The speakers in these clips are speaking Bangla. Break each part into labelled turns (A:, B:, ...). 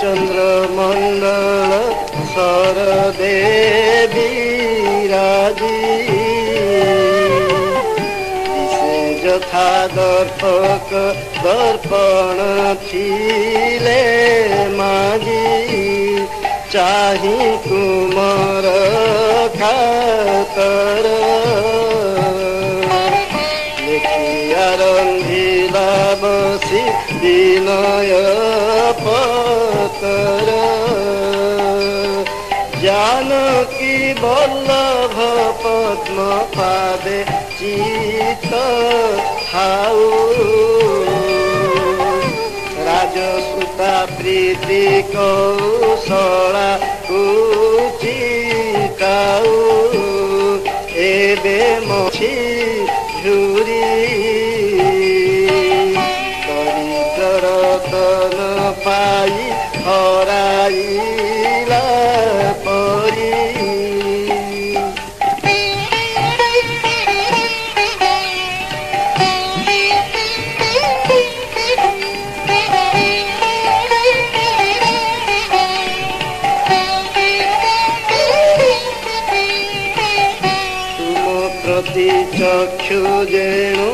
A: চন্দ্র মন্ডল সরদেবী রাজি যথা দর্পক দর্পণ ছিলে মাঝি। চাহি তুমার খাতর। লেখিয়া বসি বিনয় করো। জানকী বল্লভ পদ্ম পাদে চিত হাউ। রাজসুতা প্রীতি কৌশলা কুচিকাউ এবে মছি ঝুরি लैला पोरी চক্ষু যেন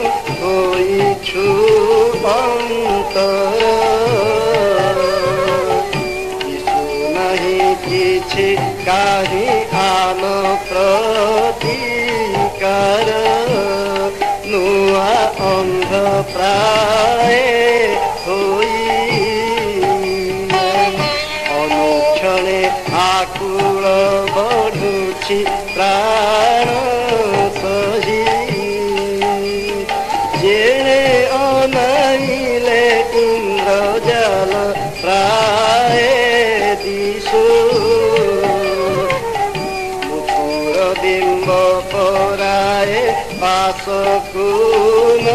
A: हरि आम प्रतीकार। नुआ अंध प्राय होई। অনুক্ষণে আকুল বড়ুছি প্রাণ সহি জেনে অনাইলে ইন্দ্রজাল প্রায় দিশু পরায় পাশকুন